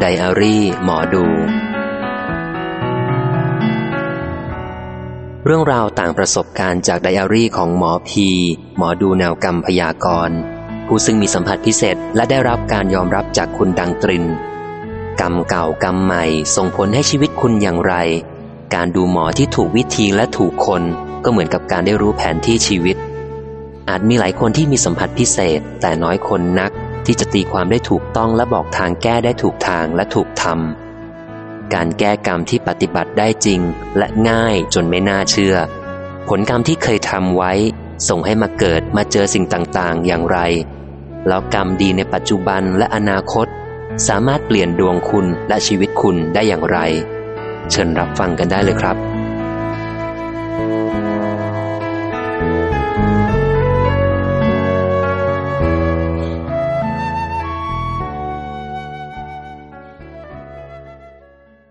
ไดอารี่หมอดู เรื่องราวต่างประสบการณ์จากไดอารี่ของหมอพี หมอดูแนวกรรมพยากรณ์ผู้ซึ่งมีสัมผัสพิเศษและได้รับการยอมรับจากคุณดังตริน กรรมเก่ากรรมใหม่ส่งผลให้ชีวิตคุณอย่างไร การดูหมอที่ถูกวิธีและถูกคนก็เหมือนกับการได้รู้แผนที่ชีวิต อาจมีหลายคนที่มีสัมผัสพิเศษแต่น้อยคนนัก ที่จะตีความได้ถูกต้องและบอกทางแก้ได้ถูกทางและถูกทำการแก้กรรมที่ปฏิบัติได้จริง และง่ายจนไม่น่าเชื่อ ผลกรรมที่เคยทำไว้ ส่งให้มาเกิดมาเจอสิ่งต่างๆ อย่างไร แล้วกรรมดีในปัจจุบันและอนาคต สามารถเปลี่ยนดวงคุณและชีวิตคุณได้อย่างไร เชิญรับฟังกันได้เลยครับ